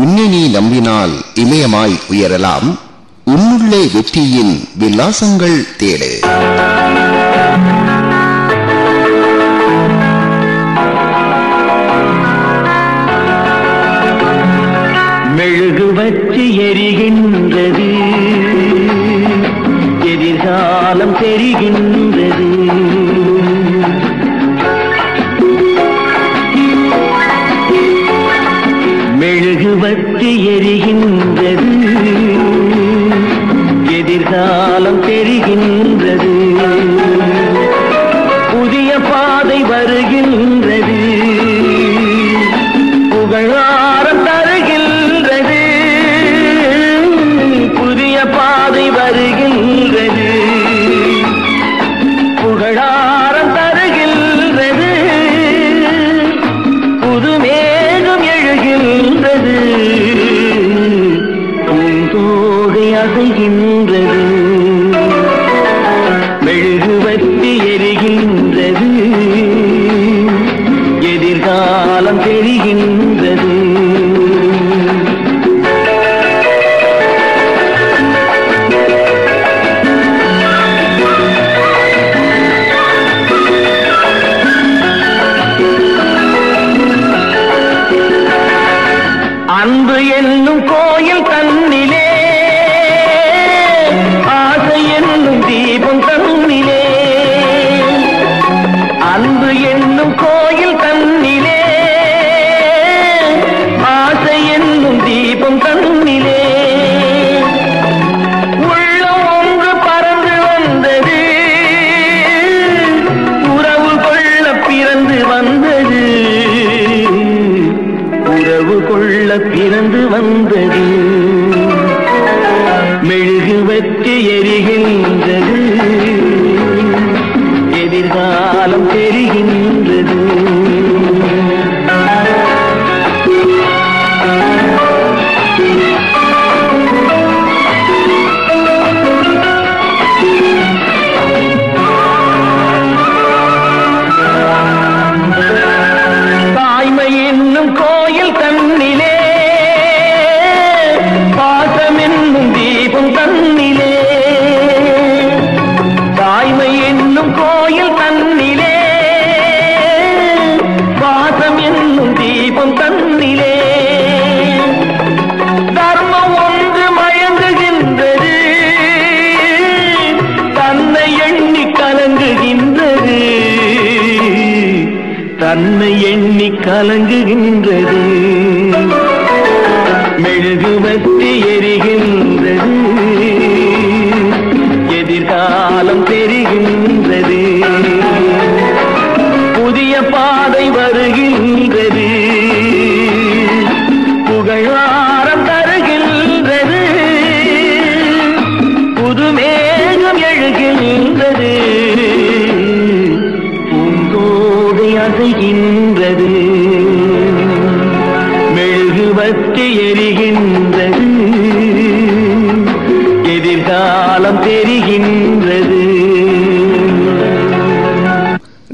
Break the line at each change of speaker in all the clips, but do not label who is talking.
உன்னை நம்பினால் இமயமாய் உயரலாம். உன்னுள்ளே வெற்றியின் விலாசங்கள் தேடு.
மெழுகு வச்சு எரிகின்றது. எதிர்காலம் தெரிகின்ற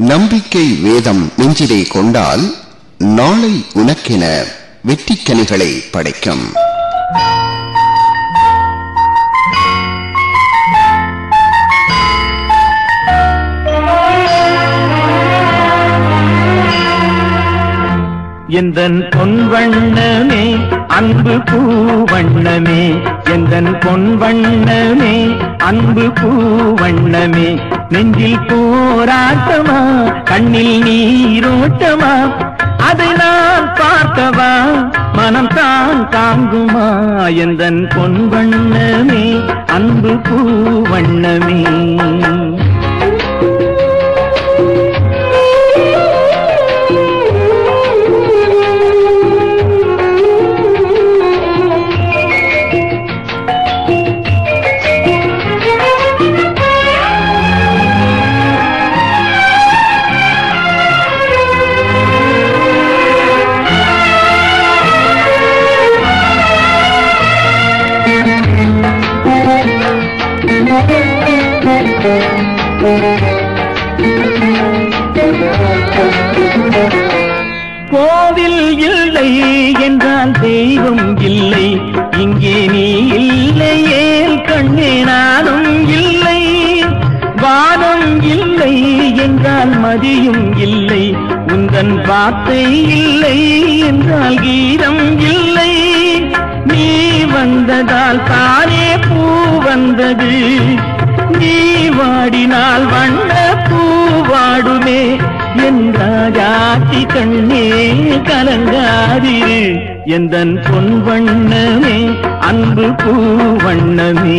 நம்பிக்கை வேதம் நெஞ்சிலே கொண்டால் நாளை உனக்கென வெற்றிக்கனிகளை படைக்கும்.
எந்தன் பொன்வண்ணமே அன்பு பூவண்ணமே எந்தன் பொன்வண்ணமே அன்பு பூவண்ணமே. நெஞ்சில் போராட்டமா கண்ணில் நீரோட்டமா அதை நான் பார்த்தவா? மனம் தான் தாங்குமா எந்தன் பொன்வண்ணமே அன்பு பூவண்ணமே. கோவில் இல்லை என்றால் தெய்வம் இல்லை. இங்கே நீ இல்லையே கண்ணே நானும் இல்லை? வானம் இல்லை என்றால் மதியும் இல்லை. உந்தன் வார்த்தை இல்லை என்றால் கீதம் இல்லை. நீ வந்ததால் தானே பூ வந்தது. நீ வாடினால் வண்ண பூ வாடுமே என்றாஜாத்தி கண்ணே கலங்காதிரு. எந்தன் பொன் வண்ணமே அன்பு பூ வண்ணமே.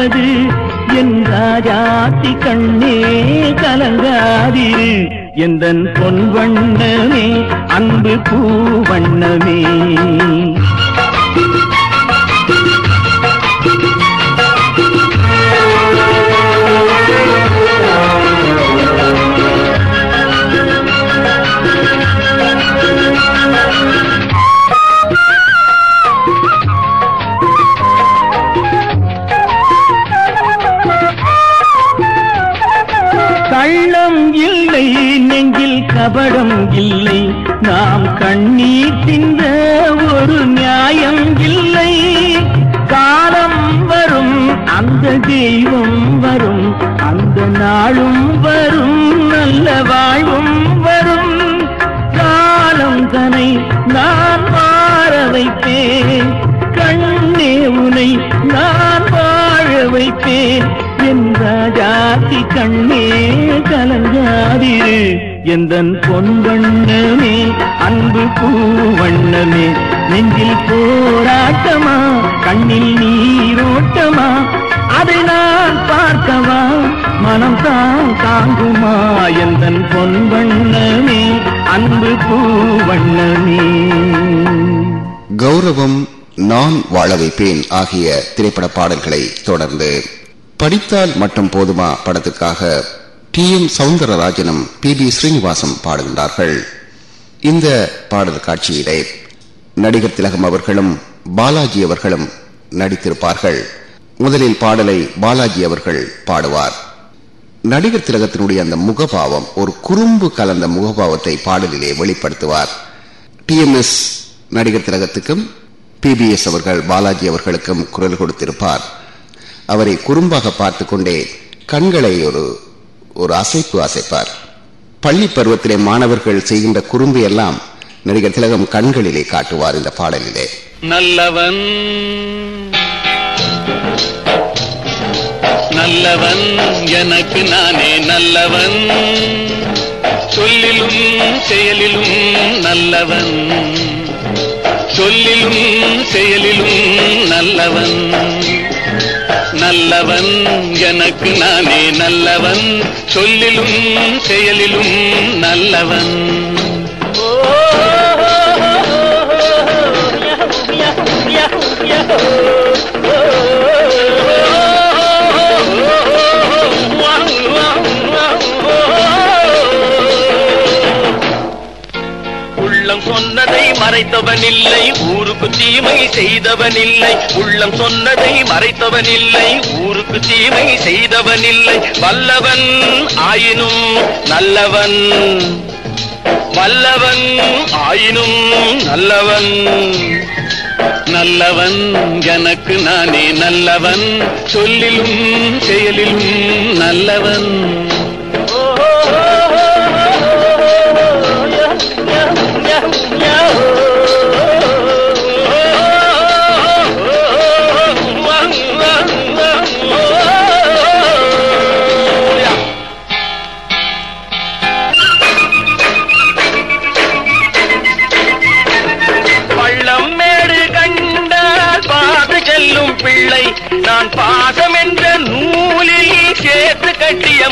நாம் என் ராஜாத்தி கண்ணே கலங்காதிரு. எந்தன் பொன் வண்ணமே அன்பு பூ வண்ணமே. கபடம் இல்லை. நாம் கண்ணீர் சிந்த ஒரு நியாயம் இல்லை. காலம் வரும் அந்த தெய்வம் வரும் அந்த நாளும் எந்தன் பொன் வண்ணமே அன்பு பூ வண்ணமே நெஞ்சில் போராட்டமா கண்ணில் நீரோட்டமா அதை நான் பார்க்கவா மனம் தான் தாங்குமா எந்தன் பொன் வண்ணமே அன்பு பூ வண்ணமே
கௌரவம் நான் வாழ வைப்பேன் ஆகிய திரைப்பட பாடல்களை தொடர்ந்து படித்தால் மட்டும் போதுமா படத்துக்காக டி. எம். சவுந்தரராஜனும் பி. பி ஸ்ரீனிவாசம் பாடுகின்றார்கள். இந்த பாடல் காட்சியிலே நடிகர் திலகம் அவர்களும் பாலாஜி அவர்களும் நடித்திருப்பார்கள். முதலில் பாடலை பாலாஜி அவர்கள் பாடுவார். நடிகர் திலகத்தினுடைய அந்த முகபாவம் ஒரு குறும்பு கலந்த முகபாவத்தை பாடலிலே வெளிப்படுத்துவார். டிஎம்எஸ் நடிகர் திலகத்துக்கும் பிபிஎஸ் அவர்கள் பாலாஜி அவர்களுக்கும் குரல் கொடுத்திருப்பார். அவரை குறும்பாக பார்த்து கொண்டே கண்களை ஒரு ஒரு அசைப்பு அசைப்பார். பள்ளி பருவத்திலே மாணவர்கள் செய்கின்ற குறும்பு எல்லாம் நடிகர் திலகம் கண்களிலே காட்டுவார் இந்த பாடலிலே.
நல்லவன் நல்லவன் எனக்கு நானே நல்லவன். சொல்லிலும் செயலிலும் நல்லவன். சொல்லிலும் செயலிலும் நல்லவன். நல்லவன் எனக்கு நானே நல்லவன். சொல்லிலும் செயலிலும் நல்லவன். உள்ளம் தீமை செய்தவன் இல்லை உள்ளம் சொன்னதை மறைத்தவன் இல்லை ஊருக்கு தீமை செய்தவன் இல்லை வல்லவன் ஆயினும் நல்லவன். வல்லவன் ஆயினும் நல்லவன். நல்லவன் எனக்கு நானே நல்லவன். சொல்லிலும் செயலிலும் நல்லவன்.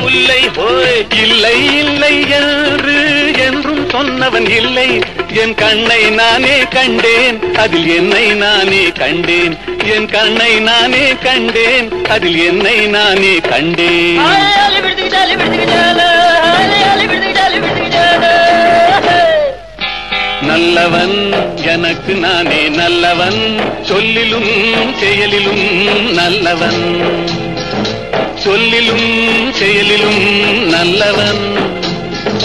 முல்லை ஹோய் இல்லை இல்லை என்று என்றும் சொன்னவன் இல்லை. என் கண்ணை நானே கண்டேன் அதில் என்னை நானே கண்டேன். என் கண்ணை நானே கண்டேன் அதில் என்னை நானே கண்டேன். நல்லவன் எனக்கு நானே நல்லவன். சொல்லிலும் செயலிலும் நல்லவன். சொல்லிலும் செயலிலும் நல்லவன்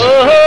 ஓஹோ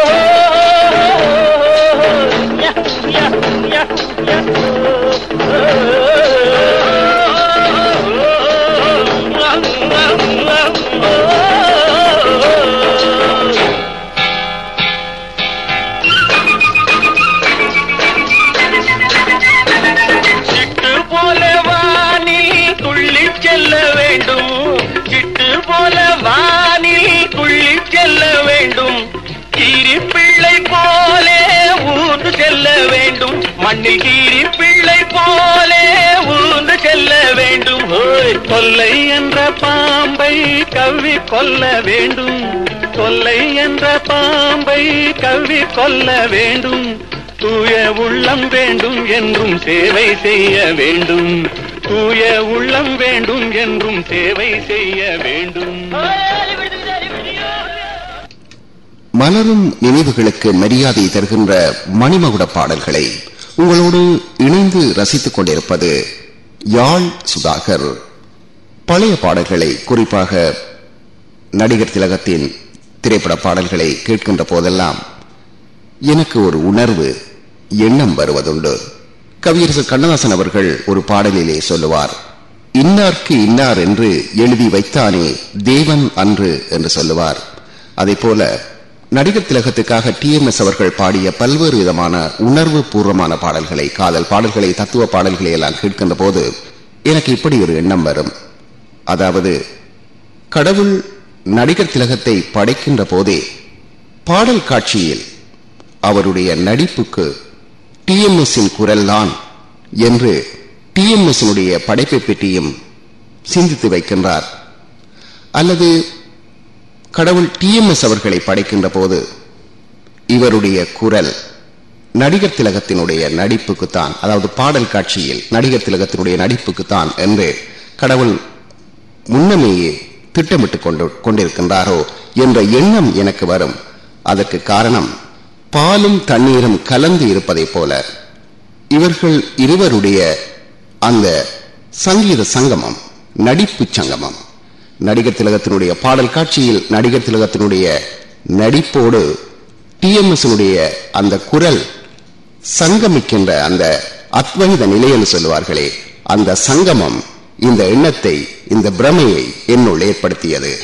கவ்வி கொல்ல வேண்டும் தூய உள்ளம் வேண்டும் என்றும் சேவை செய்ய வேண்டும். தூய உள்ளம் வேண்டும் என்றும் சேவை செய்ய வேண்டும்.
மலரும் நினைவுகளுக்கு மரியாதை தருகின்ற மணிமகுட பாடல்களை உங்களோடு இணைந்து ரசித்துக் கொண்டிருப்பது யாழ் சுதாகர். பழைய பாடல்களை குறிப்பாக நடிகர் திலகத்தின் திரைப்பட பாடல்களை கேட்கின்ற போதெல்லாம் எனக்கு ஒரு உணர்வு எண்ணம் வருவதுண்டு. கவியரசர் கண்ணதாசன் அவர்கள் ஒரு பாடலிலே சொல்லுவார் இன்னார்க்கு இன்னார் என்று எழுதி வைத்தானே தேவன் அன்று என்று சொல்லுவார். அதே போல நடிகர் திலகத்துக்காக டி எம் எஸ் அவர்கள் பாடிய பல்வேறு விதமான உணர்வு பூர்வமான பாடல்களை காதல் பாடல்களை தத்துவ பாடல்களை எல்லாம் கேட்கின்ற போது எனக்கு இப்படி ஒரு எண்ணம் வரும். அதாவது கடவுள் நடிகர் திலகத்தை படைக்கின்ற போதே பாடல் காட்சியில் அவருடைய நடிப்புக்கு டிஎம்எஸ்ஸின் குரல்தான் என்று டிஎம்எஸ்னுடைய படைப்பை பற்றியும் சிந்தித்து வைக்கின்றார். அல்லது கடவுள் டிஎம்எஸ் அவர்களை படைக்கின்ற போது இவருடைய குரல் நடிகர் திலகத்தினுடைய நடிப்புக்குத்தான் அதாவது பாடல் காட்சியில் நடிகர் திலகத்தினுடைய நடிப்புக்குத்தான் என்று கடவுள் முன்னமேயே திட்டமிட்டு கொண்டு கொண்டிருக்கின்றாரோ என்ற எண்ணம் எனக்கு வரும். அதற்கு காரணம் பாலும் தண்ணீரும் கலந்து இருப்பதைப் போல. இவர்கள் இருவருடைய அந்த சங்கீத சங்கமம் நடிப்பு சங்கமம். நடிகர் திலகத்தினுடைய பாடல் காட்சியில் நடிகர் திலகத்தினுடைய நடிப்போடு டிஎம்எஸ்னுடைய அந்த குரல் சங்கமிக்கின்ற அந்த அத்வைத நிலை என்று சொல்லுவார்களே அந்த சங்கமம் இந்த எண்ணத்தை இந்த பிரமையை என்னுள் ஏற்படுத்தியது.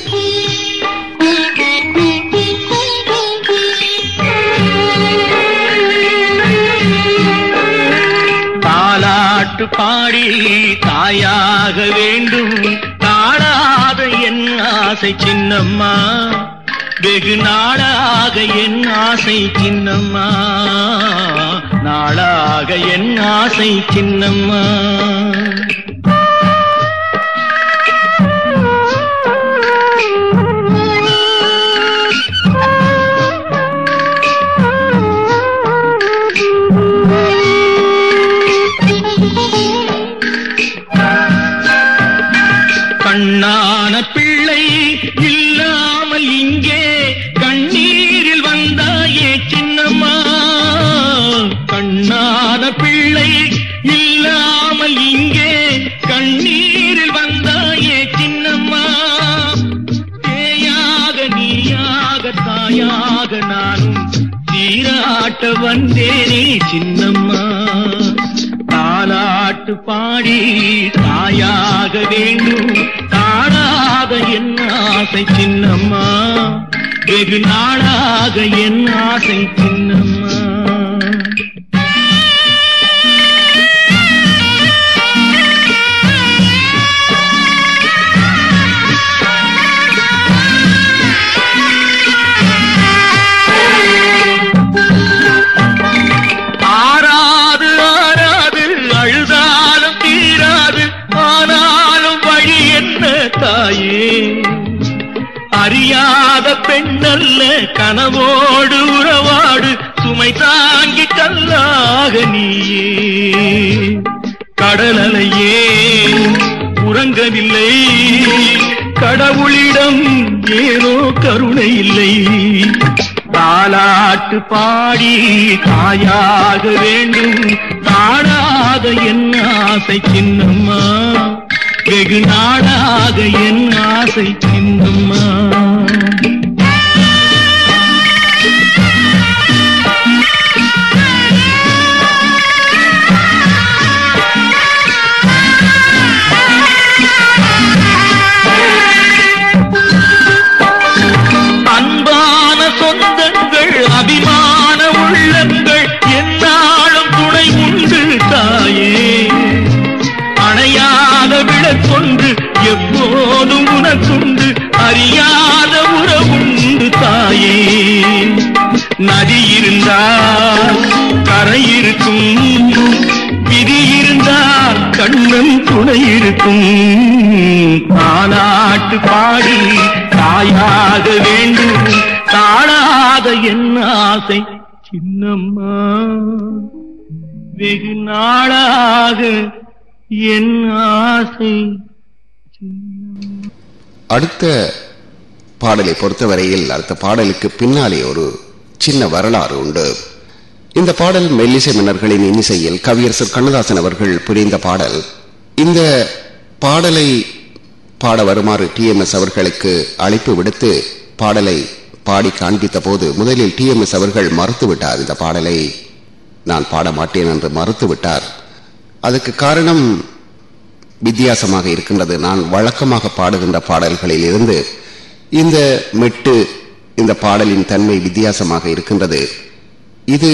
தாலாட்டு பாடி தாயாக வேண்டும். தாழாத என் ஆசை சின்னம்மா. வெகு நாளாக என் ஆசை சின்னம்மா. நாளாக என் ஆசை சின்னம்மா. கண்ணான பிள்ளை இல்லாமல் இங்கே கண்ணீரில் வந்தாயே சின்னம்மா. கண்ணான பிள்ளை இல்லாமல் இங்கே கண்ணீரில் வந்தாயே சின்னம்மா. தேயாக நீயாக தாயாக நானும் சீராட்ட வந்தேனே சின்னம்மா. தாலாட்டு பாடி தாயாக வேண்டும் நாளாக என் ஆசை சின்னம்மா. வெகு நாளாக என் ஆசை சின்னம்மா. கனவோடு உறவாடு சுமை தாங்கி கல்லாக நீயே. கடலையே உறங்கவில்லை. கடவுளிடம் ஏனோ கருணை இல்லை. தாலாட்டு பாடி தாயாக வேண்டும். தாழாத என் ஆசை சின்னம்மா. வெகு நாடாக என் ஆசை சின்னம்மா. அணையாத எப்போதும் உனக்குண்டு அறியாத உறவுண்டு தாயே. நதி இருந்தால் கரை இருக்கும் விதி இருந்தால் கண்ணன் துணை இருக்கும். தானாட்டு பாடி தாயாக வேண்டும் தாழாத என் ஆசை சின்னம்மா. வெகு நாளாக என் ஆசை.
அடுத்த பாடலை பொறுத்தவரையில் அடுத்த பாடலுக்கு பின்னாலே ஒரு சின்ன வரலாறு உண்டு. இந்த பாடல் மெல்லிசை மன்னர்களின் இன்னிசையில் கவியரசர் கண்ணதாசன் அவர்கள் புரிந்த பாடல். இந்த பாடலை பாட வருமாறு டிஎம்எஸ் அவர்களுக்கு அழைப்பு விடுத்து பாடலை பாடி காண்பித்த போது முதலில் டிஎம்எஸ் அவர்கள் மறுத்துவிட்டார். இந்த பாடலை நான் பாட மாட்டேன் என்று மறுத்துவிட்டார். அதுக்கு காரணம் வித்தியாசமாக இருக்கின்றது. நான் வழக்கமாக பாடுகின்ற பாடல்களில் இருந்து இந்த மெட்டு இந்த பாடலின் தன்மை வித்தியாசமாக இருக்கின்றது. இது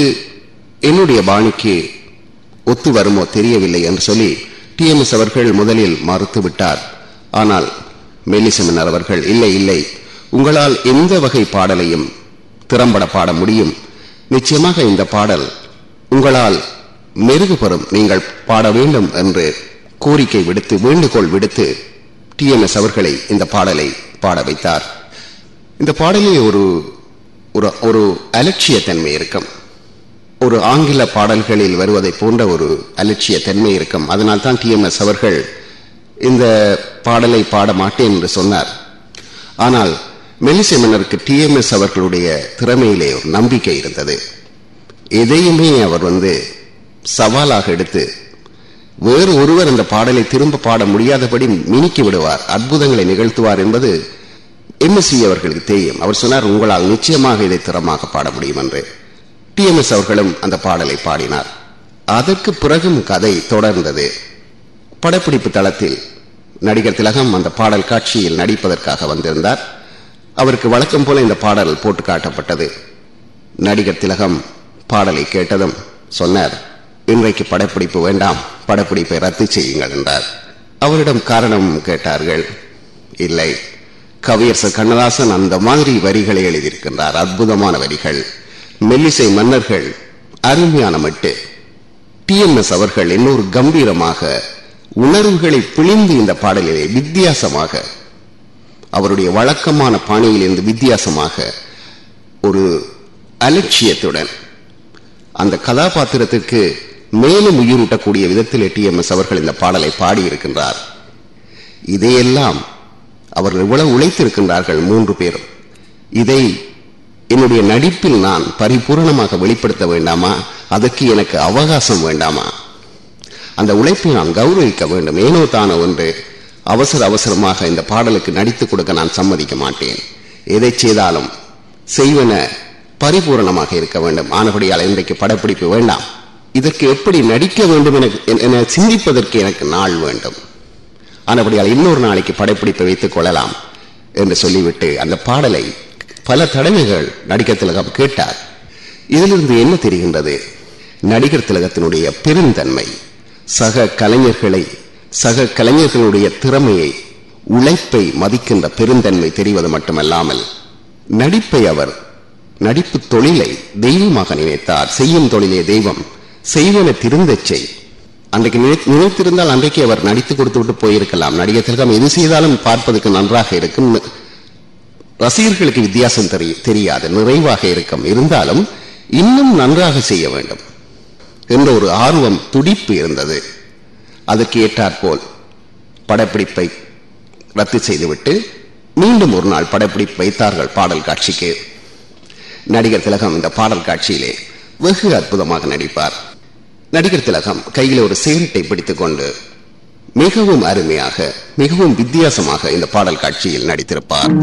என்னுடைய பாணிக்கு ஒத்து வருமோ தெரியவில்லை என்று சொல்லி டிஎம்எஸ் அவர்கள் முதலில் மறுத்துவிட்டார் ஆனால் மெல்லிசமன்னர் அவர்கள் இல்லை இல்லை. உங்களால் எந்த வகை பாடலையும் திறம்பட பாட முடியும். நிச்சயமாக இந்த பாடல் உங்களால் மெருகுபுறம் நீங்கள் பாட வேண்டும் என்று கோரிக்கை விடுத்து வேண்டுகோள் விடுத்து டிஎம்எஸ் அவர்களை இந்த பாடலை பாட வைத்தார். இந்த பாடலில் ஒரு ஒரு ஒரு அலட்சியத்தன்மை இருக்கும். ஒரு ஆங்கில பாடல்களில் வருவதை போன்ற ஒரு அலட்சிய தன்மை இருக்கும். அதனால் தான் டிஎம்எஸ் அவர்கள் இந்த பாடலை பாட மாட்டேன் என்று சொன்னார். ஆனால் மெலிசை மன்னருக்கு டிஎம்எஸ் அவர்களுடைய திறமையிலே ஒரு நம்பிக்கை இருந்தது. எதையுமே அவர் வந்து சவாலாக எடுத்து வேறு ஒருவர் அந்த பாடலை திரும்ப பாட முடியாதபடி மினுக்கி விடுவார் அற்புதங்களை நிகழ்த்துவார் என்பது எம்எஸ்சி அவர்களுக்கு தெரியும். அவர் சொன்னார் உங்களால் நிச்சயமாக இதை திறமாக பாட முடியும் என்று. டிஎம்எஸ் அவர்களும் அந்த பாடலை பாடினார். அதற்கு பிறகும் கதை தொடர்ந்தது. படப்பிடிப்பு தளத்தில் நடிகர் திலகம் அந்த பாடல் காட்சியில் நடிப்பதற்காக வந்திருந்தார். அவருக்கு வழக்கம் போல இந்த பாடல் போட்டு காட்டப்பட்டது. நடிகர் திலகம் பாடலை கேட்டதும் சொன்னார் இன்றைக்கு படப்பிடிப்பு வேண்டாம். படப்பிடிப்பை ரத்து செய்யுங்கள் என்றார். அவரிடம் காரணம் கேட்டார்கள். இல்லை. கவியரசர் கண்ணதாசன் அந்த மாதிரி வரிகளை எழுதியிருக்கின்றார். அற்புதமான வரிகள். மெல்லிசை மன்னர்கள் அருமையான மட்டு. டிஎம்எஸ் அவர்கள் இன்னொரு கம்பீரமாக உணர்வுகளை பிழிந்து இந்த பாடலிலே வித்தியாசமாக அவருடைய வழக்கமான பாணியில் இருந்து வித்தியாசமாக ஒரு அலட்சியத்துடன் அந்த கதாபாத்திரத்திற்கு மேலும் உயிரூட்டக்கூடிய விதத்தில் டிஎம்எஸ் அவர்கள் இந்த பாடலை பாடியிருக்கின்றார். இதையெல்லாம் அவர்கள் இவ்வளவு உழைத்திருக்கின்றார்கள் மூன்று பேரும் இதை என்னுடைய நடிப்பில் நான் பரிபூரணமாக வெளிப்படுத்த வேண்டாமா? அதற்கு எனக்கு அவகாசம் வேண்டாமா? அந்த உழைப்பை நான் கௌரவிக்க வேண்டும். ஏனோ தானோ ஒன்று அவசர அவசரமாக இந்த பாடலுக்கு நடித்து கொடுக்க நான் சம்மதிக்க மாட்டேன். எதை செய்தாலும் செய்வன பரிபூரணமாக இருக்க வேண்டும். ஆனபடியால் இன்றைக்கு படப்பிடிப்பு வேண்டாம். இதற்கு எப்படி நடிக்க வேண்டும் என சிந்திப்பதற்கு எனக்கு நாள் வேண்டும். ஆனபடியால் இன்னொரு நாளைக்கு படப்பிடிப்பை வைத்துக் கொள்ளலாம் என்று சொல்லிவிட்டு அந்த பாடலை பல தடவைகள் நடிகர் திலகம் கேட்டார். இதிலிருந்து என்ன தெரிகின்றது? நடிகர் திலகத்தினுடைய பெருந்தன்மை சக கலைஞர்களை சக கலைஞர்களுடைய திறமையை உழைப்பை மதிக்கின்ற பெருந்தன்மை தெரிவது மட்டுமல்லாமல் நடிப்பை அவர் நடிப்பு தொழிலை தெய்வமாக நினைத்தார். செய்யும் தொழிலே தெய்வம் செய்வன திருந்தச் செய் அன்றைக்கு நினைத்திருந்தால் அன்றைக்கு அவர் நடித்து கொடுத்து விட்டு போயிருக்கலாம். நடிகர் திலகம் எது செய்தாலும் பார்ப்பதற்கு நன்றாக இருக்கும்.
ரசிகர்களுக்கு வித்தியாசம் தெரி- தெரியாது நிறைவாக இருக்கும். இருந்தாலும் இன்னும் நன்றாக செய்ய வேண்டும் என்ற ஒரு ஆர்வம் துடிப்பு இருந்தது. அதற்கு ஏற்றாற்போல் படப்பிடிப்பை ரத்து செய்துவிட்டு மீண்டும் ஒரு நாள் படப்பிடிப்பு வைத்தார்கள் பாடல் காட்சிக்கு. நடிகர் திலகம் இந்த பாடல் காட்சியிலே வெகு அற்புதமாக நடிப்பார். நடிகர் திலகம் கையில் ஒரு சிகரெட்டை பிடித்துக் கொண்டு மிகவும் அருமையாக மிகவும் வித்தியாசமாக இந்த பாடல் காட்சியில் நடித்திருப்பார்.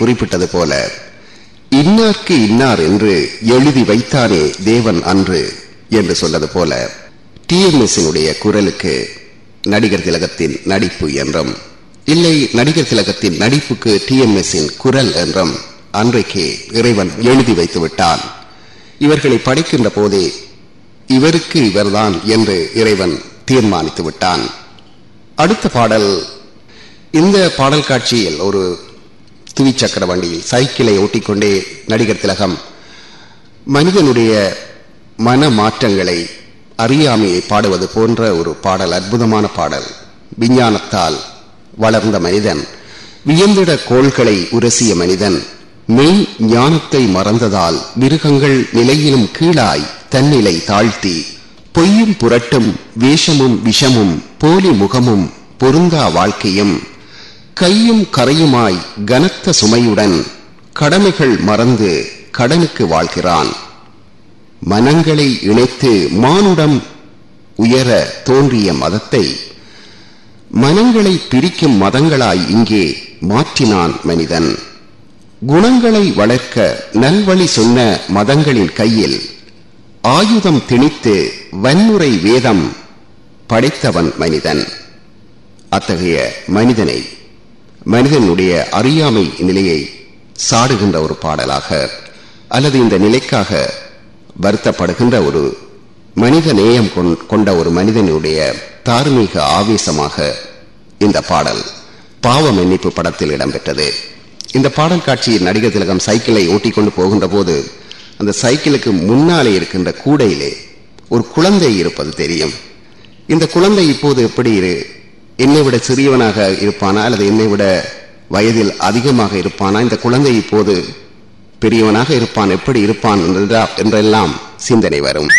குறிப்பிட்டது போல இன்னார்க்கு இன்னார் என்று எழுதி வைத்தானே தேவன் அன்று என்று சொன்னது போல டிஎம்எஸ்னுடைய குரலுக்கு நடிகர் திலகத்தின் நடிப்பு என்றும் இல்லை நடிகர் திலகத்தின் நடிப்புக்கு டிஎம்எஸ்ஸின் குரல் என்றும் அன்றைக்கே இறைவன் எழுதி வைத்து விட்டான். இவர்களை படிக்கின்ற போதே இவருக்கு இவர்தான் என்று இறைவன் தீர்மானித்து விட்டான். அடுத்த பாடல் இந்த பாடல் காட்சியில் ஒரு துவிச்சக்கர வண்டியில் சைக்கிளை ஓட்டிக்கொண்டே நடிகர் திலகம் மனிதனுடைய மன மாற்றங்களை அறியாமையை பாடுவது போன்ற ஒரு பாடல் அற்புதமான பாடல். விஞ்ஞானத்தால் வளர்ந்த மனிதன் வியந்திட கோள்களை உரசிய மனிதன் மெய் ஞானத்தை மறந்ததால் மிருகங்கள் நிலையிலும் கீழாய் தன்னிலை தாழ்த்தி பொய்யும் புரட்டும் வேஷமும் விஷமும் போலி முகமும் பொருந்தா வாழ்க்கையும் கையும் கரையுமாய் கனத்த சுமையுடன் கடமைகள் மறந்து கடனுக்கு வாழ்கிறான். மனங்களை இணைத்து மானுடம் உயர தோன்றிய மதத்தை மனங்களை பிரிக்கும் மதங்களாய் இங்கே மாற்றினான் மனிதன். குணங்களை வளர்க்க நல்வழி சொன்ன மதங்களின் கையில் ஆயுதம் திணித்து வன்முறை வேதம் படைத்தவன் மனிதன். அத்தகைய மனிதனை மனிதனுடைய அறியாமை நிலையை சாடுகின்ற ஒரு பாடலாக அல்லது இந்த நிலைக்காக வருத்தப்படுகின்ற ஒரு மனித நேயம் கொண்ட ஒரு மனிதனுடைய தார்மீக ஆவேசமாக இந்த பாடல் பாவ மன்னிப்பு படத்தில் இடம்பெற்றது. இந்த பாடல் காட்சியில் நடிகர் திலகம் சைக்கிளை ஓட்டிக்கொண்டு போகின்ற போது அந்த சைக்கிளுக்கு முன்னாலே இருக்கின்ற கூடையிலே ஒரு குழந்தை இருப்பது தெரியும். இந்த குழந்தை இப்போது எப்படி இரு என்னை விட சிறியவனாக இருப்பானா அல்லது என்னை விட வயதில் அதிகமாக இருப்பானா? இந்த குழந்தை இப்போது பெரியவனாக இருப்பான் எப்படி இருப்பான் என்றெல்லாம் சிந்தனை வரும்.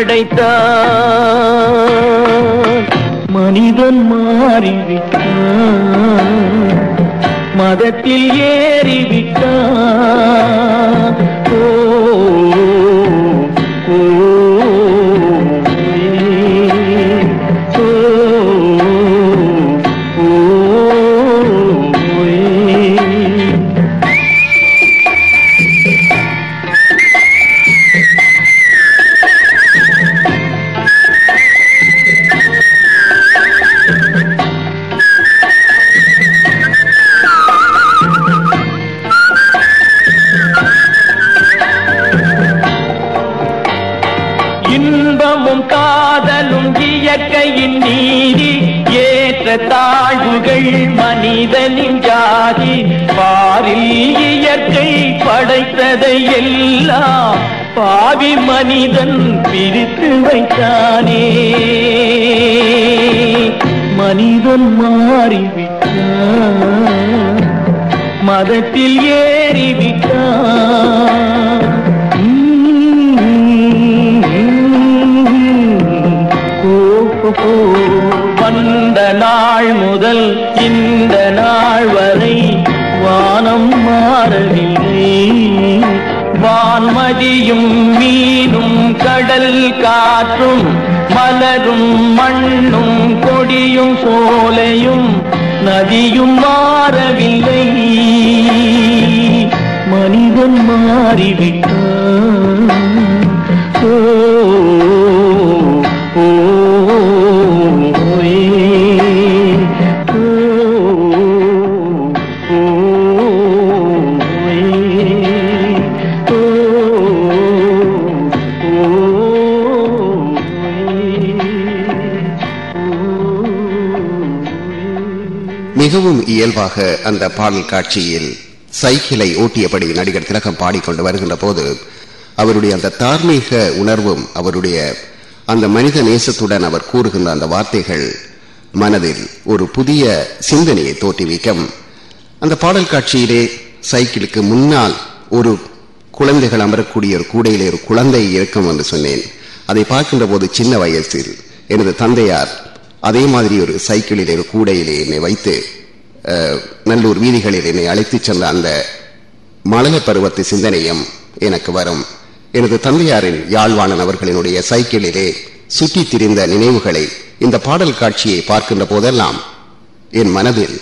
தன்னை ஏற்ற தாழ்வுகள் மனிதனின் ஜாதி பாரில் இயற்கை படைத்ததை எல்லாம் பாவி மனிதன் பிரித்து வைத்தானே மனிதன் மாறிவிட்டான் மதத்தில் ஏறிவிட்டான் ஓ, ஓ, ஓ. வந்த நாள் முதல் இந்த நாள் வரை வானம் மாறவில்லை. வான்மதியும் மீனும் கடல் காற்றும் மலரும் மண்ணும் கொடியும் சோலையும் நதியும் மாறவில்லை. மனிதன் மாறிவிட்டான்.
மிகவும் இயல்பாக அந்த பாடல் காட்சியில் சைக்கிளை ஓட்டியபடி நடிகர் திலகம் பாடிக்கொண்டு வருகின்ற போது அவருடைய அந்த தார்மீக உணர்வும் அவருடைய அந்த மனித நேசத்துடன் அவர் கூறுகின்ற அந்த வார்த்தைகள் மனதில் ஒரு புதிய சிந்தனையை தோற்றுவிக்கும். அந்த பாடல் காட்சியிலே சைக்கிளுக்கு முன்னால் ஒரு குழந்தைகள் அமரக்கூடிய ஒரு கூடையிலே ஒரு குழந்தை இருக்கும் என்று சொன்னேன். அதை பார்க்கின்ற போது சின்ன வயசில் எனது தந்தையார் அதே மாதிரி ஒரு சைக்கிளில் ஒரு கூடையிலே என்னை வைத்து நல்லூர் வீதிகளில் என்னை அழைத்துச் சென்ற அந்த மழல பருவத்து சிந்தனையும் எனக்கு வரும். எனது தந்தையாரின் யாழ்வாணன் அவர்களினுடைய சைக்கிளிலே சுற்றித் திரிந்த நினைவுகளை இந்த பாடல் காட்சியை பார்க்கின்ற போதெல்லாம் என் மனதில்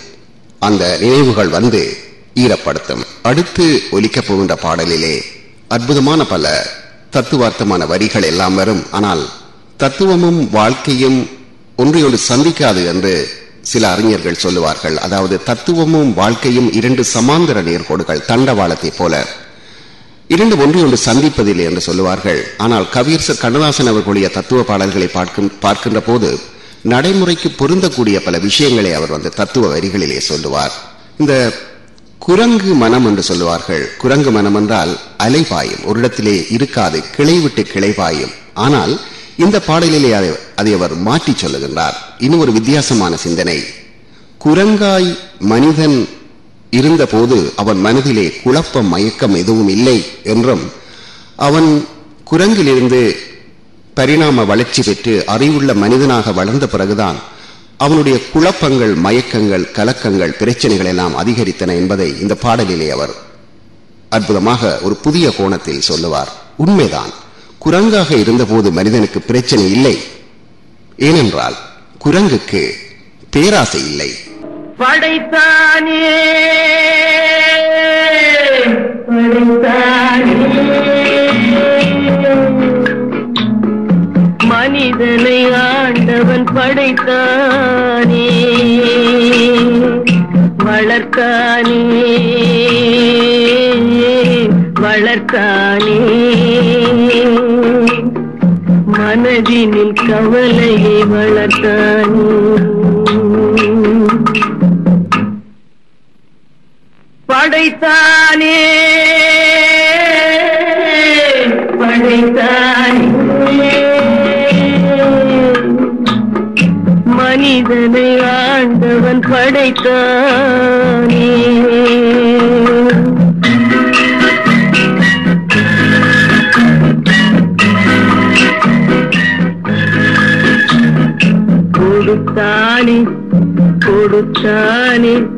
அந்த நினைவுகள் வந்து ஈரப்படுத்தும். அடுத்து ஒலிக்கப் போகின்ற பாடலிலே அற்புதமான பல தத்துவார்த்தமான வரிகள் எல்லாம் வரும். ஆனால் தத்துவமும் வாழ்க்கையும் ஒன்றையோடு சந்திக்காது என்று சில அறிஞர்கள் சொல்லுவார்கள். அதாவது தத்துவமும் வாழ்க்கையும் இரண்டு சமாந்தர நேர்கோடுகள் தண்டவாளத்தை போல. இரண்டு ஒன்று ஒன்று சந்திப்பதில்லை என்று சொல்லுவார்கள். ஆனால் கவியரசர் கண்ணதாசன் அவர்களுடைய தத்துவ பாடல்களை பார்க்கும் பார்க்கின்ற போது நடைமுறைக்கு பொருந்தக்கூடிய பல விஷயங்களை அவர் வந்து தத்துவ வரிகளிலே சொல்லுவார். இந்த குரங்கு மனம் என்று சொல்லுவார்கள். குரங்கு மனம் என்றால் அலைபாயும் ஒரு இடத்திலே இருக்காது கிளை விட்டு கிளை பாயும் ஆனால் இந்த பாடலிலே அதை அதை அவர் மாற்றி சொல்லுகின்றார். இன்னும் ஒரு வித்தியாசமான சிந்தனை. குரங்காய் மனிதன் இருந்தபோது அவன் மனதிலே குழப்பம் மயக்கம் எதுவும் இல்லை என்றும் அவன் குரங்கிலிருந்து பரிணாம வளர்ச்சி பெற்று அறிவுள்ள மனிதனாக வளர்ந்த பிறகுதான் அவனுடைய குழப்பங்கள் மயக்கங்கள் கலக்கங்கள் பிரச்சனைகள் எல்லாம் அதிகரித்தன என்பதை இந்த பாடலிலே அவர் அற்புதமாக ஒரு புதிய கோணத்தில் சொல்லுவார். உண்மைதான். குரங்காக இருந்தபோது மனிதனுக்கு பிரச்சனை இல்லை. ஏனென்றால் குரங்குக்கு பேராசை இல்லை.
படைத்தானே மனிதனை ஆண்டவன் படைத்தானே வளர்த்தானே. மனதினில் கவலையை கொடுத்தானே?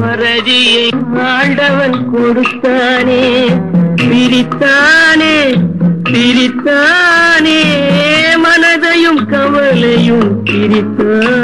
மறதியை ஆண்டவன் கொடுத்தானே? பிரித்தானே பிரித்தானே. மனதையும் கவலையும் பிரித்தான்.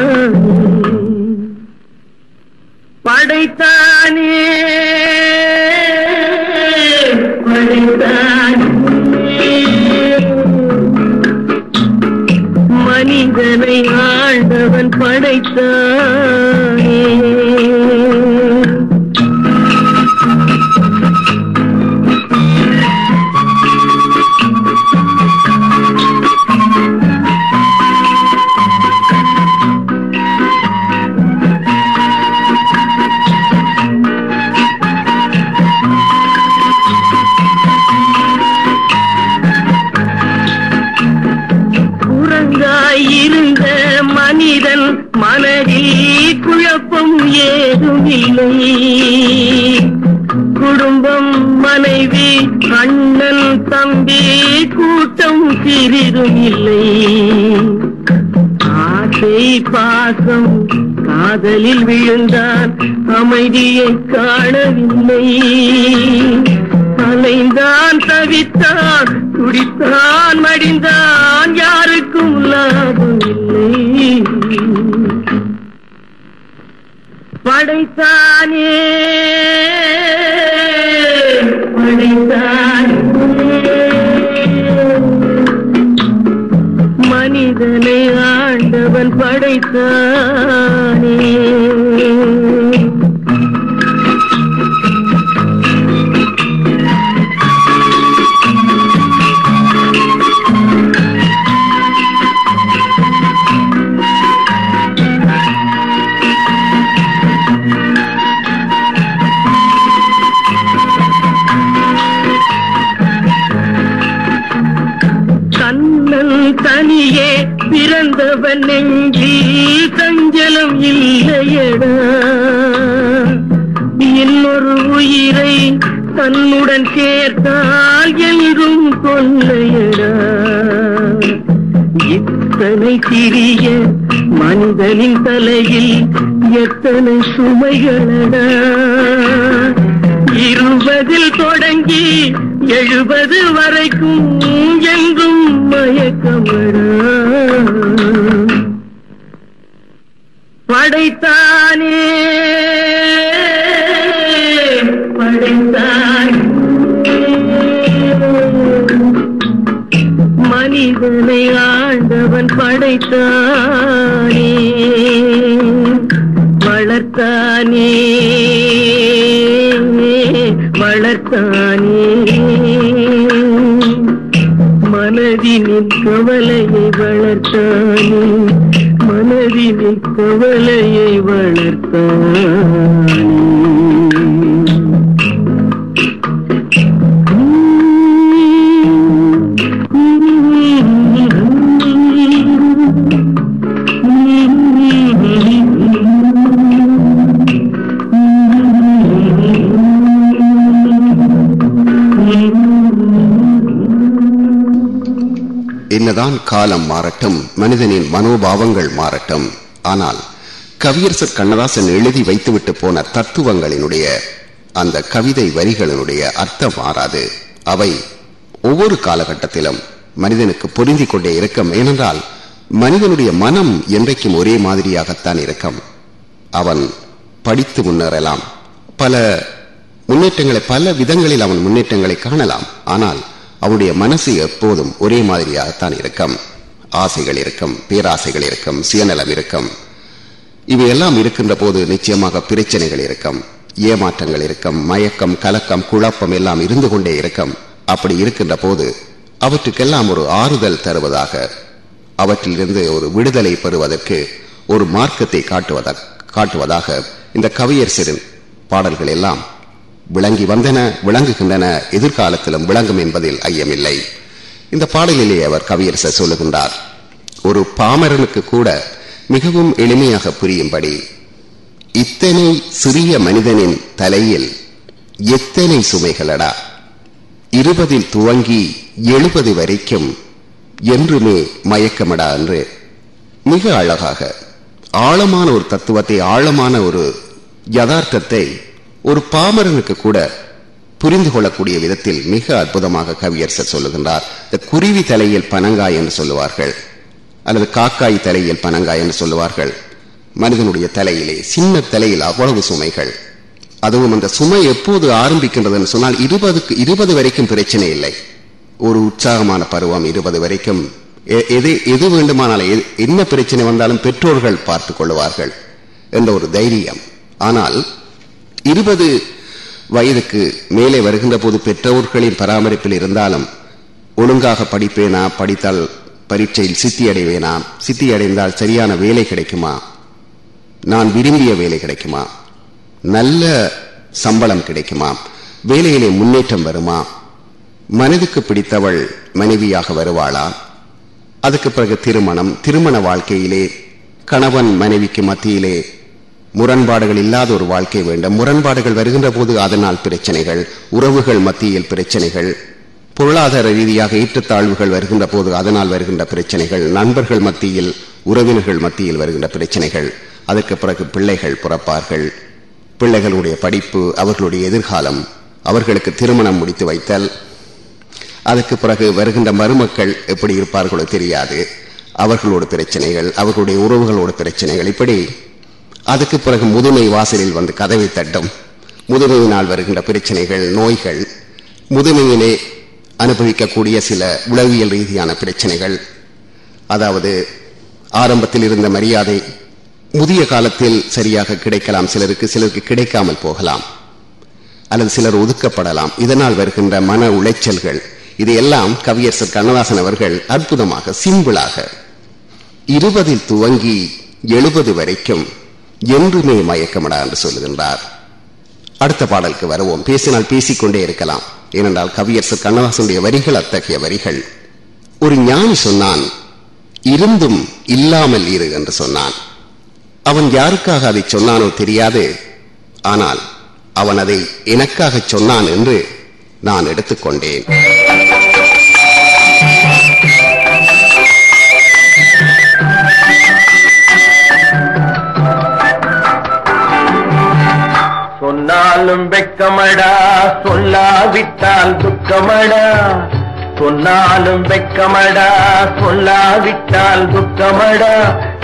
அண்ணன் தம்பி கூட்டம் சிறிதும் இல்லை. ஆசை பாசம் காதலில் விழுந்தான் அமைதியை காணவில்லை. அலைந்தான் தவித்தான் துடித்தான் மடிந்தான் யாருக்கும் லாபம் இல்லை. படைத்தானே. படைத்தானே மனிதனை ஆண்டவன் படைத்தானே. பிறந்தவன் நெஞ்சில் சஞ்சலம் இல்லையடா. இன்னொரு உயிரை தன்னுடன் சேர்த்தால் என்றும் கொள்ளையடா. இத்தனை சிறிய மனிதனின் தலையில் எத்தனை சுமைகளடா. இருபதில் தொடங்கி எழுபது வரைக்கும் எங்கும் மயக்கமடா படைத்தானே. படைத்தானே. மனிதனை ஆண்டவன் படைத்தானே. வளர்த்தானே. வளர்த்தான் கவலையை வளர்த்தானே? மனதினை கவலையை வளர்த்தான்?
என்னதான் காலம் மாறட்டும் மனிதனின் மனோபாவங்கள் மாறட்டும். ஆனால் கவியரசர் கண்ணதாசன் எழுதி வைத்துவிட்டு போன தத்துவங்களினுடைய அந்த கவிதை வரிகளினுடைய அர்த்தம் மாறாது. அவை ஒவ்வொரு காலகட்டத்திலும் மனிதனுக்கு பொருந்திக் கொண்டே இருக்கும் ஏனென்றால் மனிதனுடைய மனம் என்றைக்கும் ஒரே மாதிரியாகத்தான் இருக்கும். அவன் படித்து முன்னேறலாம். பல முன்னேற்றங்களை பல விதங்களில் அவன் முன்னேற்றங்களை காணலாம். ஆனால் அவருடைய மனசு எப்போதும் ஒரே மாதிரியாகத்தான் இருக்கும். ஆசைகள் இருக்கும் பேராசைகள் இருக்கும் சுயநலம் இருக்கும். இவையெல்லாம் இருக்கின்ற போது நிச்சயமாக பிரச்சனைகள் இருக்கும். ஏமாற்றங்கள் இருக்கும் மயக்கம் கலக்கம் குழப்பம் எல்லாம் இருந்து கொண்டே இருக்கும். அப்படி இருக்கின்ற போது அவற்றுக்கெல்லாம் ஒரு ஆறுதல் தருவதாக அவற்றிலிருந்து ஒரு விடுதலை பெறுவதற்கு ஒரு மார்க்கத்தை காட்டுவதாக காட்டுவதாக இந்த கவியரசரின் பாடல்கள் எல்லாம் விளங்கி வந்தன விளங்குகின்றன எதிர்காலத்திலும் விளங்கும் என்பதில் ஐயமில்லை. இந்த பாடலிலே அவர் கவியரசர் சொல்லுகின்றார் ஒரு பாமரனுக்கு கூட மிகவும் எளிமையாக புரியும்படி இத்தனை சிறிய மனிதனின் தலையில் எத்தனை சுமைகளடா? இருபதில் துவங்கி எழுபது வரைக்கும் என்றுமே மயக்கமடா என்று மிக அழகாக ஆழமான ஒரு தத்துவத்தை ஆழமான ஒரு யதார்த்தத்தை ஒரு பாமரனுக்கு கூட புரிந்து கொள்ளக்கூடிய விதத்தில் மிக அற்புதமாக கவியரசர் சொல்லுகின்றார். இந்த குருவி தலையில் பனங்காய் என்று சொல்லுவார்கள். அல்லது காக்காய் தலையில் பனங்காய் என்று சொல்லுவார்கள். மனிதனுடைய தலையிலே சின்ன தலையில் அவ்வளவு சுமைகள். அதுவும் அந்த சுமை எப்போது ஆரம்பிக்கின்றது என்று சொன்னால் இருபதுக்கு இருபது வரைக்கும் பிரச்சனை இல்லை. ஒரு உற்சாகமான பருவம் இருபது வரைக்கும். எ- எது எது வேண்டுமானாலும் என்ன பிரச்சனை வந்தாலும் பெற்றோர்கள் பார்த்து கொள்வார்கள். என்ற ஒரு தைரியம். ஆனால் இருபது வயதுக்கு மேலே வருகின்ற போது பெற்றோர்களின் பராமரிப்பில் இருந்தாலும் ஒழுங்காக படிப்பேனா? படித்தால் பரீட்சையில் சித்தி அடைவேனா சித்தி அடைந்தால் சரியான வேலை கிடைக்குமா? நான் விரும்பிய வேலை கிடைக்குமா? நல்ல சம்பளம் கிடைக்குமா? வேலையிலே முன்னேற்றம் வருமா? மனதுக்கு பிடித்தவள் மனைவியாக வருவாளா? அதுக்கு பிறகு திருமணம் திருமண வாழ்க்கையிலே கணவன் மனைவிக்கு மத்தியிலே முரண்பாடுகள் இல்லாத ஒரு வாழ்க்கை வேண்டும். முரண்பாடுகள் வருகின்ற போது அதனால் பிரச்சனைகள் உறவுகள் மத்தியில் பிரச்சனைகள் பொருளாதார ரீதியாக ஏற்றத்தாழ்வுகள் வருகின்ற போது அதனால் வருகின்ற பிரச்சனைகள் நண்பர்கள் மத்தியில் உறவினர்கள் மத்தியில் வருகின்ற பிரச்சனைகள். அதற்கு பிறகு பிள்ளைகள் பிறப்பார்கள். பிள்ளைகளுடைய படிப்பு அவர்களுடைய எதிர்காலம் அவர்களுக்கு திருமணம் முடித்து வைத்தல். அதற்கு பிறகு வருகின்ற மருமக்கள் எப்படி இருப்பார்களோ தெரியாது. அவர்களோட பிரச்சனைகள் அவர்களுடைய உறவுகளோட பிரச்சனைகள் இப்படி அதுக்கு பிறகு முதுமை வாசலில் வந்து கதவை தட்டும். முதுமையினால் வருகின்ற பிரச்சனைகள் நோய்கள் முதுமையிலே அனுபவிக்கக்கூடிய சில உளவியல் ரீதியான பிரச்சனைகள். அதாவது ஆரம்பத்தில் இருந்த மரியாதை முதிய காலத்தில் சரியாக கிடைக்கலாம். சிலருக்கு சிலருக்கு கிடைக்காமல் போகலாம். அல்லது சிலர் ஒதுக்கப்படலாம். இதனால் வருகின்ற மன உளைச்சல்கள் இதையெல்லாம் கவியரசர் கண்ணதாசன் அவர்கள் அற்புதமாக சிம்பிளாக இருபதில் துவங்கி எழுபது வரைக்கும் என்றுமே மயக்கமடா என்று சொல்லுகின்றார். அடுத்த பாடலுக்கு வருவோம். பேசினால் பேசிக்கொண்டே இருக்கலாம். ஏனென்றால் கவியரசர் கண்ணதாசனுடைய வரிகள் அத்தகைய வரிகள். ஒரு ஞானி சொன்னான் இருந்தும் இல்லாமல் இரு என்று சொன்னான். அவன் யாருக்காக அதை சொன்னானோ தெரியாது. ஆனால் அவன் அதை எனக்காக சொன்னான் என்று நான் எடுத்துக்கொண்டேன்.
சொன்னாலும் வெக்கமடா சொல்லாவிட்டால் துக்கமடா. சொன்னாலும் வெக்கமடா சொல்லாவிட்டால் துக்கமடா.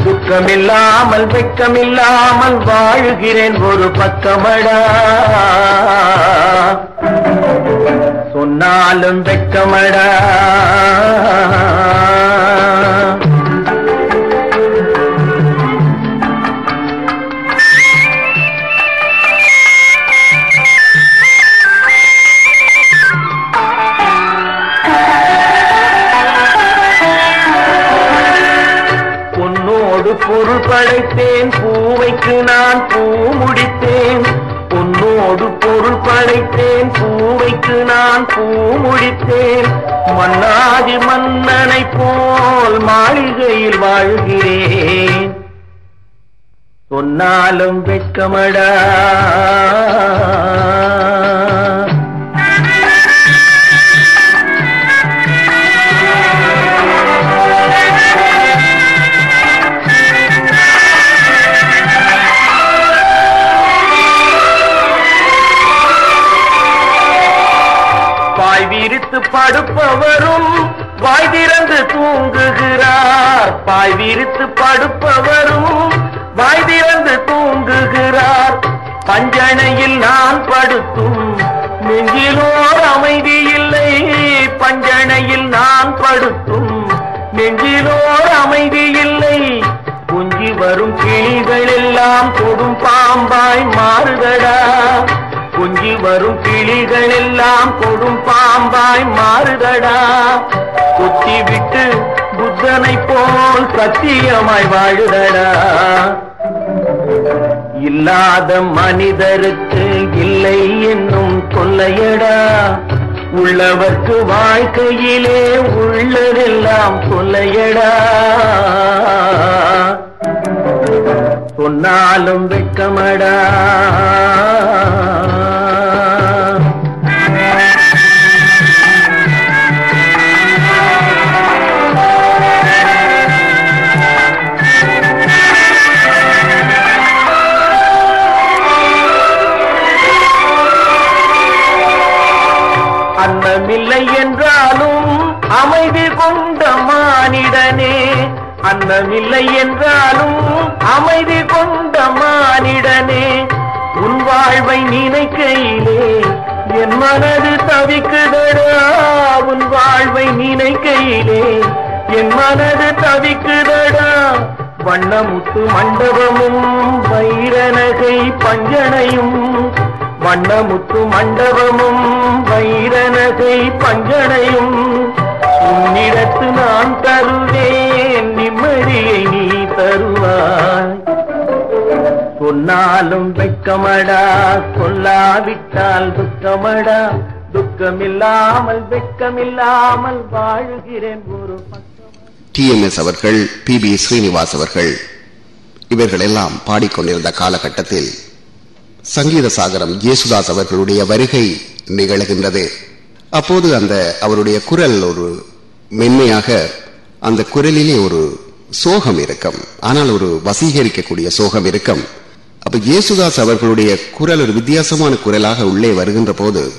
துக்கமில்லாமல் வெக்கமில்லாமல் வாழுகிறேன் ஒரு பக்கமடா. சொன்னாலும் வெக்கமடா. பூவைக்கு நான் பூ முடித்தேன் மன்னாதி மன்னனை போல் மாளிகையில் வாழ்கிறேன். சொன்னாலும் வெட்கமடா. படுப்பவரும் வாய் திறந்து தூங்குகிறார். பாய் விரித்து படுப்பவரும் வாய் திறந்து தூங்குகிறார். பஞ்சனையில் நான் படுத்தும் நெஞ்சிலோர் அமைதி இல்லை. பஞ்சனையில் நான் படுத்தும் நெஞ்சிலோர் அமைதி இல்லை. குஞ்சி வரும் கிளிகள் எல்லாம் தொடும் பாம்பாய் மாறுதடா. குஞ்சி வரும் கிளிகள் எல்லாம் கொடும் பாம்பாய் மாறுதடா. குத்தி விட்டு புத்தனை போல் சத்தியமாய் வாழுதடா. இல்லாத மனிதருக்கு இல்லை என்னும் சொல்லையடா உள்ளவர்க்கு வாழ்க்கையிலே உள்ளதெல்லாம் சொல்லையடா சொன்னாலும் வெட்கமடா. அன்னமில்லை என்றாலும் அமைதி கொண்ட மானிடனே அன்னமில்லை என்றாலும் அமைதி கொண்ட மானிடனே உன் வாழ்வை நினைக்கையிலே என் மனது தவிக்குதடா உன் வாழ்வை நினைக்கையிலே என் மனது தவிக்குதடா வண்ணமுத்து மண்டபமும் வைரநகை பஞ்சனையும் வண்ணமுத்து மண்டபமும் வைரநகை பஞ்சடையும் உன்னிடத்து நான் தருவேன் நிம்மதியை நீ தருவாய். சொன்னாலும் வெக்கமடா சொல்லாவிட்டால் துக்கமடா துக்கமில்லாமல் வெக்கமில்லாமல் வாழுகிறேன் ஒரு
டிஎம்எஸ் அவர்கள் பி பி ஸ்ரீனிவாஸ் அவர்கள் இவர்கள் எல்லாம் பாடிக்கொண்டிருந்த காலகட்டத்தில் சங்கீத சாகரம் ஜேசுதாஸ் அவர்களுடைய வருகை நிகழ்கின்றது. அப்போது அந்த அவருடைய குரல் ஒரு மென்மையாக அந்த குரலிலே ஒரு சோகம் இருக்கும். ஆனால் ஒரு வசீகரிக்கக்கூடிய சோகம் இருக்கும். அப்ப இயேசுதாஸ் அவர்களுடைய குரல் ஒரு வித்தியாசமான குரலாக உள்ளே வருகின்ற போது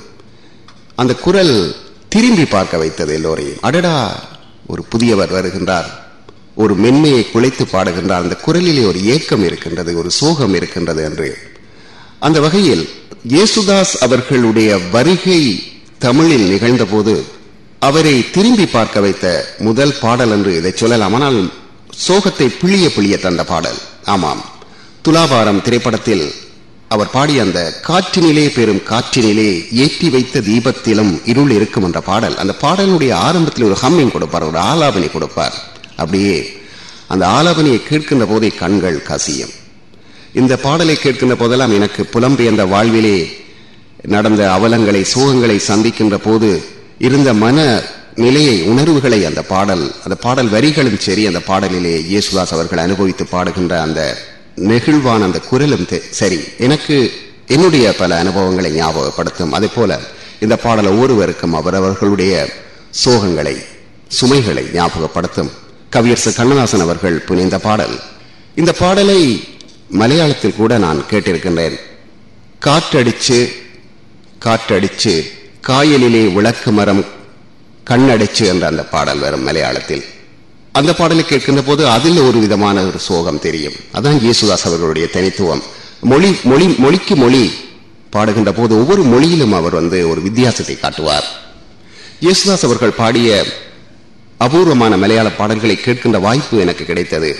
அந்த குரல் திரும்பி பார்க்க வைத்தது எல்லோரையும். அடடா ஒரு புதியவர் வருகின்றார். ஒரு மென்மையை குலைத்து பாடுகின்றார். அந்த குரலிலே ஒரு ஏக்கம் இருக்கின்றது ஒரு சோகம் இருக்கின்றது என்று. அந்த வகையில் இயேசுதாஸ் அவர்களுடைய வருகை தமிழில் நிகழ்ந்த போது அவரை திரும்பி பார்க்க வைத்த முதல் பாடல் என்று இதை சொல்லலாம். ஆனால் சோகத்தை பிழிய பிழிய தந்த பாடல். ஆமாம். துலாபாரம் திரைப்படத்தில் அவர் பாடிய அந்த காற்றினிலே பெரும் காற்றினிலே ஏற்றி வைத்த தீபத்திலும் இருள் இருக்கும் என்ற பாடல். அந்த பாடலுடைய ஆரம்பத்தில் ஒரு ஹம்மிங் கொடுப்பார் ஒரு ஆலாபனை கொடுப்பார். அப்படியே அந்த ஆலாபனையை கேட்கின்ற போதே கண்கள் கசியும். இந்த பாடலை கேட்கின்ற போதெல்லாம் எனக்கு புலம்பெயர்ந்த வாழ்விலே நடந்த அவலங்களை சோகங்களை சந்திக்கின்ற போது இருந்த மன நிலையை உணர்வுகளை அந்த பாடல் அந்த பாடல் வரிகளும் சரி அந்த பாடலிலே இயேசுதாஸ் அவர்கள் அனுபவித்து பாடுகின்ற அந்த நெகிழ்வான அந்த குரலும் தெ- சரி எனக்கு என்னுடைய பல அனுபவங்களை ஞாபகப்படுத்தும். அதே போல இந்த பாடல் ஒவ்வொருவருக்கும் அவரவர்களுடைய சோகங்களை சுமைகளை ஞாபகப்படுத்தும். கவியரசு கண்ணதாசன் அவர்கள் புனிந்த பாடல். இந்த பாடலை மலையாளத்தில் கூட நான் கேட்டிருக்கின்றேன். காற்றடிச்சு காற்றடிச்சு காயலிலே விளக்கு மரம் கண்ணடிச்சு என்ற அந்த பாடல் வரும் மலையாளத்தில். அந்த பாடலை கேட்கின்ற போது அதில் ஒரு விதமான ஒரு சோகம் தெரியும். அதான் இயேசுதாஸ் அவர்களுடைய தனித்துவம். மொழி மொழி மொழிக்கு மொழி பாடுகின்ற போது ஒவ்வொரு மொழியிலும் அவர் வந்து ஒரு வித்தியாசத்தை காட்டுவார். இயேசுதாஸ் அவர்கள் பாடிய அபூர்வமான மலையாள பாடல்களை கேட்கின்ற வாய்ப்பு எனக்கு கிடைத்தது.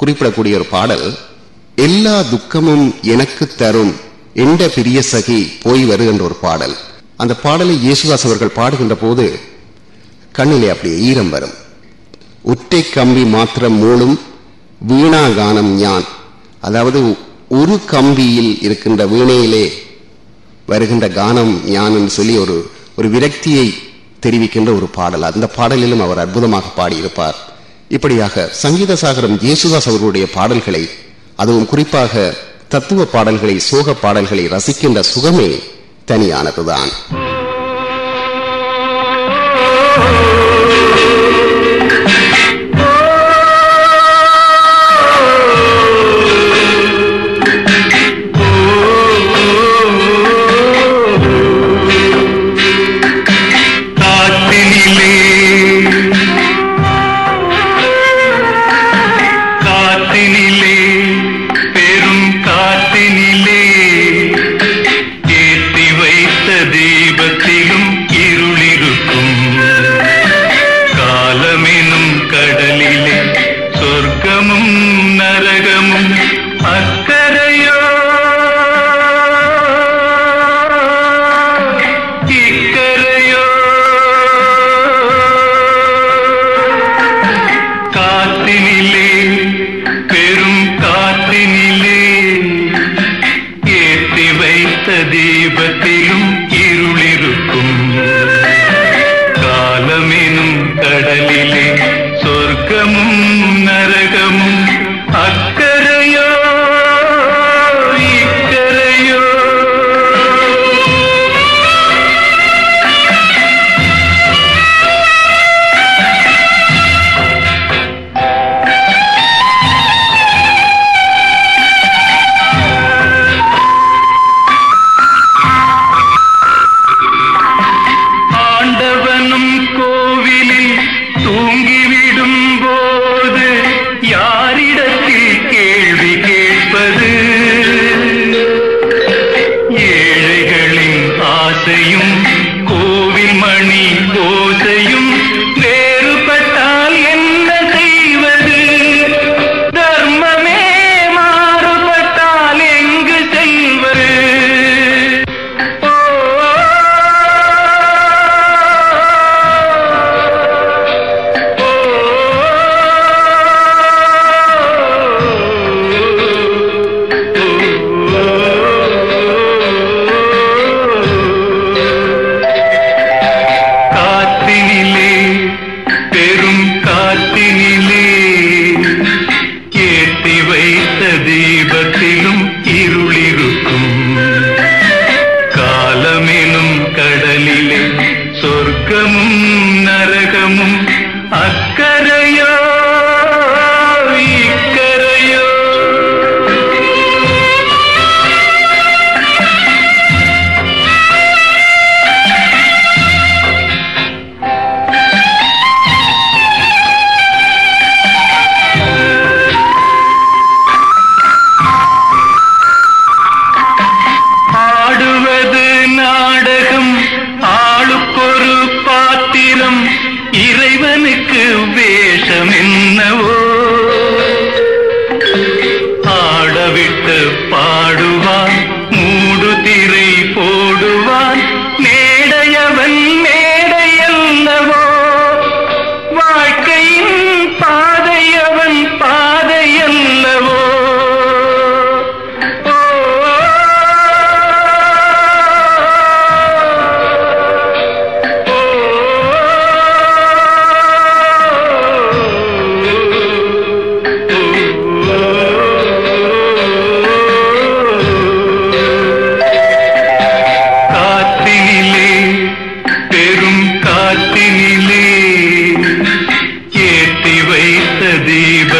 குறிப்பிடக்கூடிய ஒரு பாடல் எல்லா துக்கமும் எனக்கு தரும் என்ற பிரிய சகி போய் வருகின்ற ஒரு பாடல். அந்த பாடலை இயேசுதாஸ் அவர்கள் பாடுகின்ற போது கண்ணிலே அப்படியே ஈரம் வரும். உற்றை கம்பி மாத்திரம் மூணும் வீணா கானம் ஞான். அதாவது ஒரு கம்பியில் இருக்கின்ற வீணையிலே வருகின்ற கானம் ஞானம் சொல்லி ஒரு ஒரு விரக்தியை தெரிவிக்கின்ற ஒரு பாடல். அந்த பாடலிலும் அவர் அற்புதமாக பாடியிருப்பார். இப்படியாக சங்கீத சாகரம் இயேசுதாஸ் அவர்களுடைய பாடல்களை அதுவும் குறிப்பாக தத்துவ பாடல்களை சோக பாடல்களை ரசிக்கின்ற சுகமே தனியானதுதான்.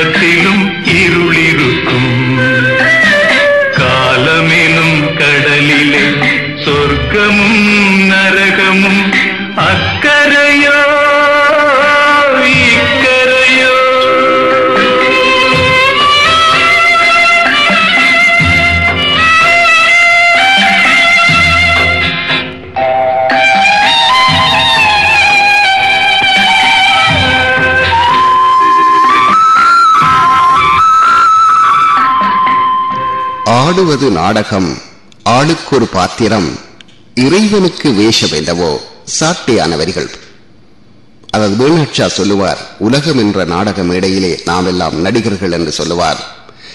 தீபத்திலும்
ஆடுவது நாடகம் ஆளுக்கொரு பாத்திரம் இறைவனுக்கு வேஷம் என்னவோ சாட்டியான வரிகள் அதாவது மீனாட்சா சொல்லுவார் உலகம் என்ற நாடக மேடையிலே நாம் எல்லாம் நடிகர்கள் என்று சொல்லுவார்.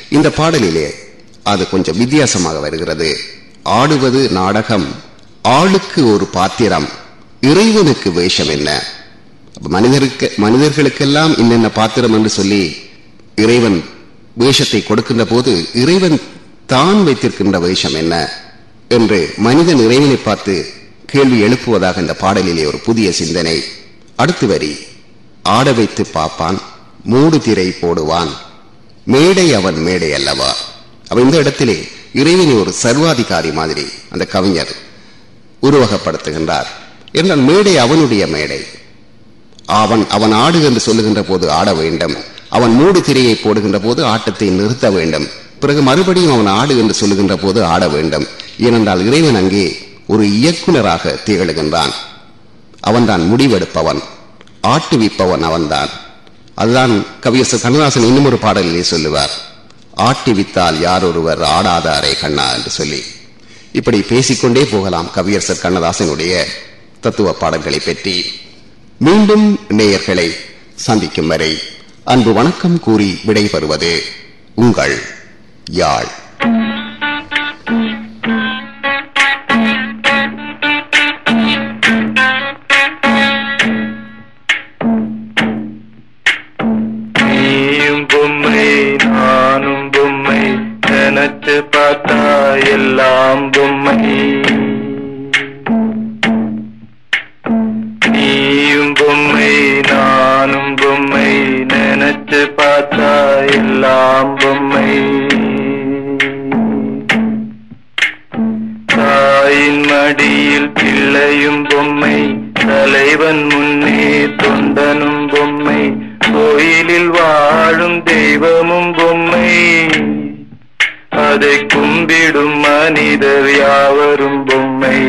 இந்த பாடலிலே அது கொஞ்சம் வித்தியாசமாக வருகிறது. ஆடுவது நாடகம் ஆளுக்கு ஒரு பாத்திரம் இறைவனுக்கு வேஷம் என்ன? மனிதருக்கு மனிதர்களுக்கெல்லாம் என்னென்ன பாத்திரம் என்று சொல்லி இறைவன் வேஷத்தை கொடுக்கின்ற போது இறைவன் தான் வைத்திருக்கின்ற வேஷம் என்ன என்று மனிதன் இறைவனை பார்த்து கேள்வி எழுப்புவதாக இந்த பாடலிலே ஒரு புதிய சிந்தனை. அடுத்து வரி ஆட வைத்து பார்ப்பான் மூடு திரை போடுவான் மேடை அவன் மேடை அல்லவா? அவ இந்த இடத்திலே இறைவனை ஒரு சர்வாதிகாரி மாதிரி அந்த கவிஞர் உருவகப்படுத்துகின்றார். என்றால் மேடை அவனுடைய மேடை. அவன் அவன் ஆடு என்று சொல்லுகின்ற போது ஆட வேண்டும். அவன் மூடு திரையை போடுகின்ற போது ஆட்டத்தை நிறுத்த வேண்டும். பிறகு மறுபடியும் அவன் ஆடு என்று சொல்லுகின்ற போது ஆட வேண்டும். ஏனென்றால் இறைவன் அங்கே ஒரு இயக்குனராக திகழ்கின்றான். அவன்தான் முடிவெடுப்பவன். ஆட்டுவிப்பவன் அவன்தான். அதுதான் கவியரசர் கண்ணதாசன் இன்னும் ஒரு பாடலிலே சொல்லுவார். ஆட்டுவித்தால் யார் ஒருவர் ஆடாதாரே கண்ணா என்று சொல்லி. இப்படி பேசிக்கொண்டே போகலாம் கவியரசர் கண்ணதாசனுடைய தத்துவ பாடல்களை பற்றி. மீண்டும் நேயர்களை சந்திக்கும் வரை அன்பு வணக்கம் கூறி விடைபெறுவது உங்கள் யாழ்
நீயும் அதை கும்பிடும் மனிதர் யாவரும் பொம்மை.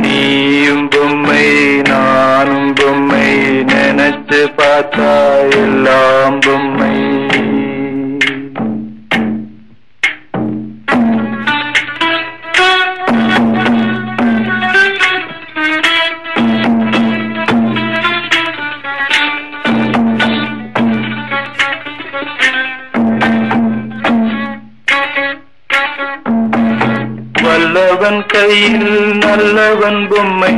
நீயும் பொம்மை நானும் பொம்மை நினைச்சு பார்த்தா எல்லாம் பொம்மை. வல்லவன் கையில் நல்லவன் பொம்மை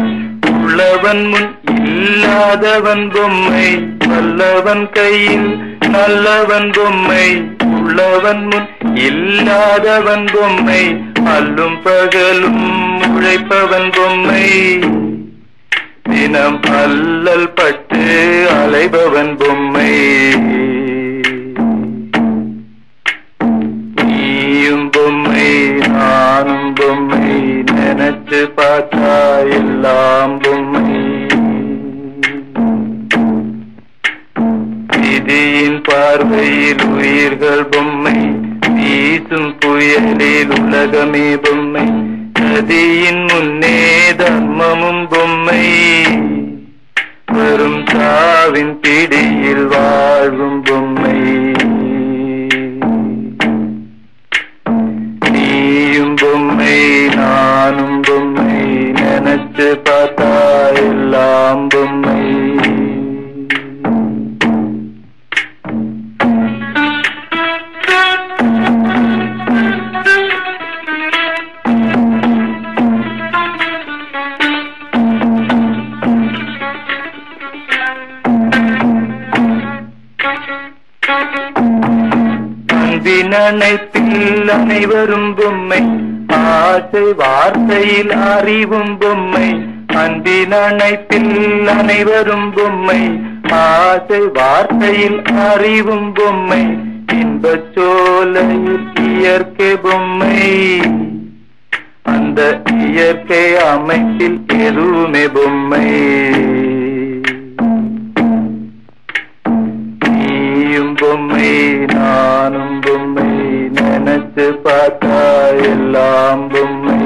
உள்ளவன் முன் இல்லாதவன் பொம்மை. நல்லவன் கையில் நல்லவன் பொம்மை உள்ளவன் முன் இல்லாதவன் பொம்மை. அல்லும் பகலும் உழைப்பவன் பொம்மை. தினம் அல்லல் பட்டு அலைபவன் பொம்மை. நீயும் பொம்மை நானும் பொம்மை. நினைச்சு பார்த்தா எல்லாம் பொம்மை விதியின் பார்வையில் உயிர்கள் பொம்மை வீசும் புயலில் உலகமே பொம்மை. நதியின் முன்னே தர்மமும் பொம்மை. வரும் சாவின் பிடியில் வாழ்வும் பொம்மை. நினைச்சு பார்த்தா எல்லாம் பொம்மை. அன்பின் அனைவரும் பொம்மை. ஆசை வார்த்தையில் அறிவும் பொம்மை அன்பின் அணைப்பில் அனைவரும் பொம்மை. ஆசை வார்த்தையில் அறிவும் பொம்மை இன்பச் சோலையில் இயற்கை பொம்மை. அந்த இயற்கை அமைப்பில் எதுவுமே பொம்மை. நீயும் பொம்மை நானும் பொம்மை. நினைச்சு பார்த்தா எல்லாம் பொம்மை